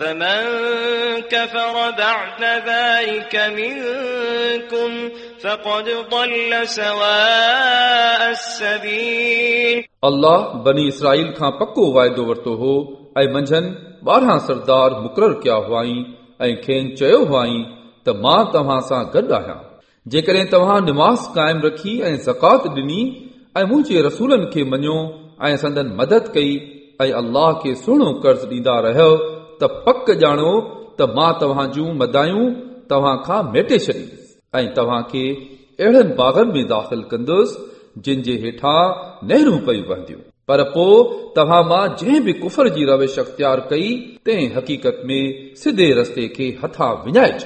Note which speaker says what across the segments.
Speaker 1: فمن كفر بعد ذلك منكم فقد ضل سواء السبيل
Speaker 2: अल्लाह बनी इसराईल खां पको वाइदो वरितो हो ऐं मंझंदि ॿारहं सरदार मुक़ररु कया हुआईं ऐं खेनि चयो हुआईं त मां तव्हां सां गॾु आहियां जेकॾहिं तव्हां निमाज़ क़ाइमु रखी ऐं ज़कात ॾिनी ऐं मुंहिंजे रसूलनि खे मञियो ऐं संदन मदद कई ऐं अल्लाह खे सुहिणो कर्ज़ ॾींदा रहियो پک جانو تو مدائیں تا میٹے چڑھیں اہم باغوں میں داخل کرن کے ہٹا نہ پی وہند پرفر کی روش اختیار کی حقیقت میں سیدے رستے
Speaker 1: ونائ چ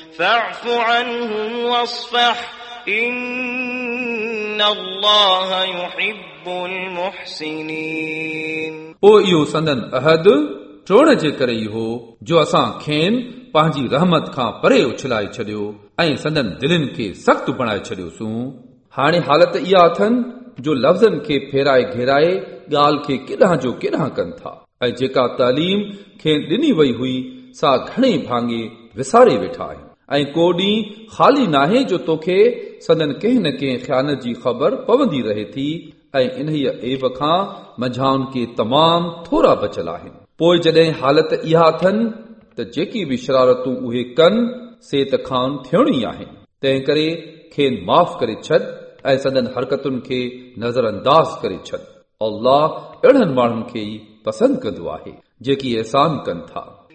Speaker 1: فاعف عنهم واصفح إن الله يحب المحسنين
Speaker 2: पोइ इहो संदन अहद टोड़ जे करे ई हो जो असां खेनि पंहिंजी रहमत खां परे उछलाए छॾियो ऐं संदन दिलनि खे सख़्तु बणाए छॾियोसूं हाणे हालत इहा अथनि जो लफ़्ज़नि खे फेराए घेराए ॻाल्हि खे केॾांहुं जो केॾांहुं कनि था ऐं जेका तालीम खेनि ॾिनी वई हुई सा घणेई भाङे विसारे वेठा आहिनि ऐं को ॾींहुं ख़ाली नाहे जो तोखे संदन कंहिं न कंहिं ख़्यानत जी ख़बर पवंदी रहे थी ऐं इन्हीअ एब खां मंझाउनि खे तमामु थोरा बचियल आहिनि पोइ जॾहिं हालत इहा अथनि त जेकी बि शरारतूं उहे कनि से त खान थियणी आहिनि तंहिं करे खेनि माफ़ करे छॾ ऐं संदन हरकतुनि खे नज़र अंदाज़ करे छॾ अल्लाह अहिड़नि माण्हुनि खे ई पसंदि कंदो आहे जेकी अहसान कनि था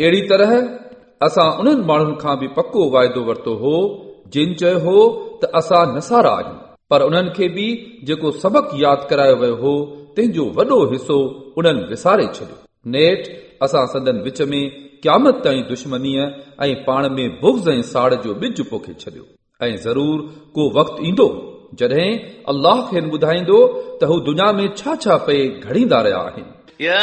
Speaker 2: अहिड़ी तरह असां उन्हनि माण्हुनि खां बि पको वाइदो वरितो हो जिन चयो हो त असां नसारा आहियूं पर उन्हनि खे बि जेको सबक यादि करायो वियो हो तंहिंजो वॾो हिसो उन्हनि विसारे छॾियो नेठ असां संदन विच में क्यामत ताईं दुश्मनीअ ऐं पाण में बुग्ज़ ऐं साड़ जो ॿिज पोखे छॾियो ऐं ज़रूर को वक़्तु ईंदो जॾहिं अल्लाह खेनि ॿुधाईंदो त हू दुनिया में छा छा पे घड़ींदा रहिया आहिनि
Speaker 1: يا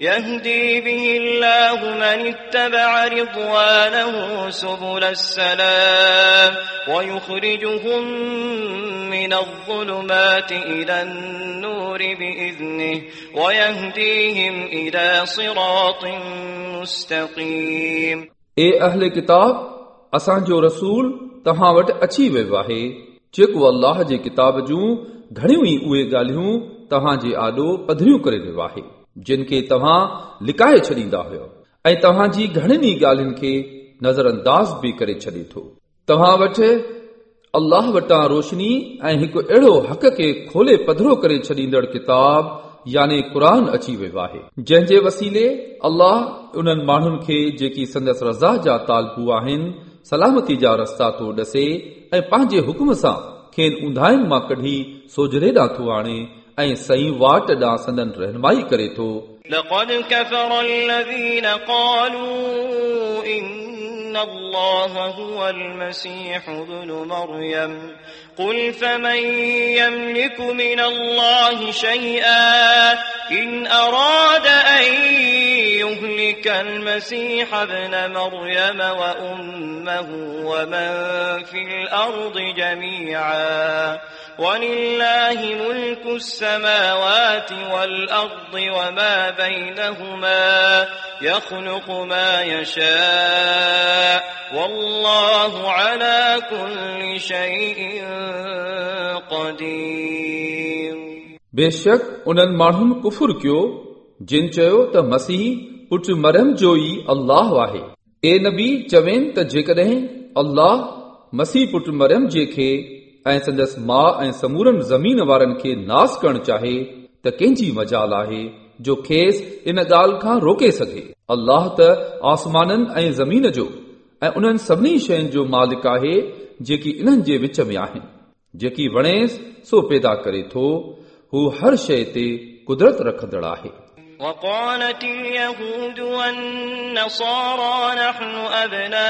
Speaker 1: يهدي به الله من اتبع رضوانه سبل السلام ويخرجهم من الظلمات إلى النور بإذنه ويهديهم إلى صراط مستقيم
Speaker 2: ए अहले किताब असांजो रसूल तव्हां वटि अची वियो आहे जेको अल्लाह जे किताब जूं घणियूं ई उहे ॻाल्हियूं तव्हां जे आॾो पधरियूं करे वियो आहे جن کي توهان لڪائي ڇڏيندا هيو. ۽ توهان جي گهڻن ئي ڳالهين کي نظر انداز به ڪري ڇڏي ٿو. توهان وٽ الله وٽان روشني ۽ هڪ اهڙو حق کي کولي پڌرو ڪري ڇڏيندڙ ڪتاب يعني قرآن اچي ويو آهي. جنهن جي وسيلي الله انهن ماڻهن کي جيڪي سندس رضا جا طالبو آهن سلامتي جا رستا ٿو ڏسي ۽ پنهنجي حڪم سان کين اونڌائن مان ڪڍي سوجهري ڏانهن ٿو آڻي ऐं सही वाट ॾांहुं संदन रहनुमाई करे थो
Speaker 1: لقد كفر الذين قالوا إن الله هو المسيح ابن مريم قل فمن يملك من الله شيئا إن أراد أن يهلك المسيح ابن مريم وأمه ومن في الأرض جميعا ولله ملك السماوات والأرض وما بينهما يخلق ما يشاء والله على كل شيء قدير
Speaker 2: बेशक उन्हनि माण्हुनि कुफुर कयो जिन चयो त मसीह पुट मरियम जो ई अल्लाह आहे ए नबी चवेनि त जेकॾहिं अल्लाह मसीह पुट मरियम जे खे ऐं संदसि माउ ऐं समूरनि ज़मीन वारनि खे नास करणु चाहे त कंहिंजी मजाल आहे जो खेसि इन ॻाल्हि खां रोके सघे अल्लाह त आसमाननि ऐं ज़मीन जो ऐं उन्हनि सभिनी शयुनि जो मालिक आहे जेकी इन्हनि जे विच में आहिनि जेकी वणेसि सो पैदा करे थो हू हर शइ ते कुदरत रखंदड़ आहे
Speaker 1: وقالت اليهود والنصارى نحن أبناء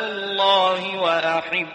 Speaker 1: الله وأحباؤه.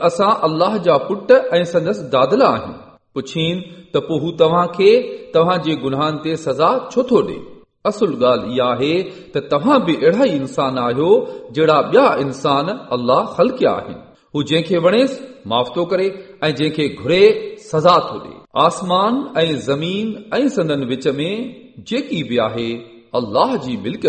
Speaker 2: اصا اللہ جا پٹ سند دادل آئی پوچھین تو گناہ چھو تو دے اصل گال یہ بھی احڑا انسان آیا انسان اللہ حلکیا جن کو وعے معاف تو کرے جنکھیں گھرے سزا تو دے آسمان زمین وچ میں اللہ
Speaker 1: جی ملکی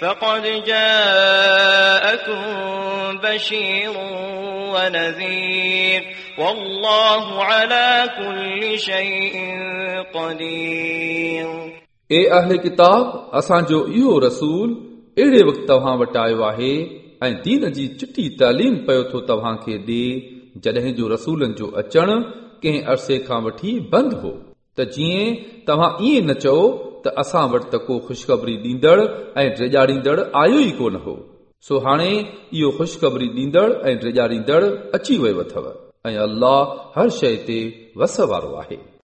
Speaker 1: فقد جاءكم بشير ونذير والله على كل شيء قدير
Speaker 2: ए अहले किताब असांजो इहो रसूल अहिड़े वक़्तु तव्हां वटि आयो आहे ऐं दीन जी चिटी तालीम पियो थो तव्हां खे ॾे जॾहिं जो रसूलनि जो अचणु कंहिं अरसे खां वठी बंदि हो त जीअं तव्हां ईअं न चओ ته اسان وٽ ته ڪو خوشخبري ڏيندڙ ۽ ڊريجاڙيندڙ آيو ئي ڪونه هو. سو هاڻي اهو خوشخبري ڏيندڙ ۽ ڊيڄاريندڙ اچي ويو اٿو. ۽ الله هر شيءِ تي وس وارو آهي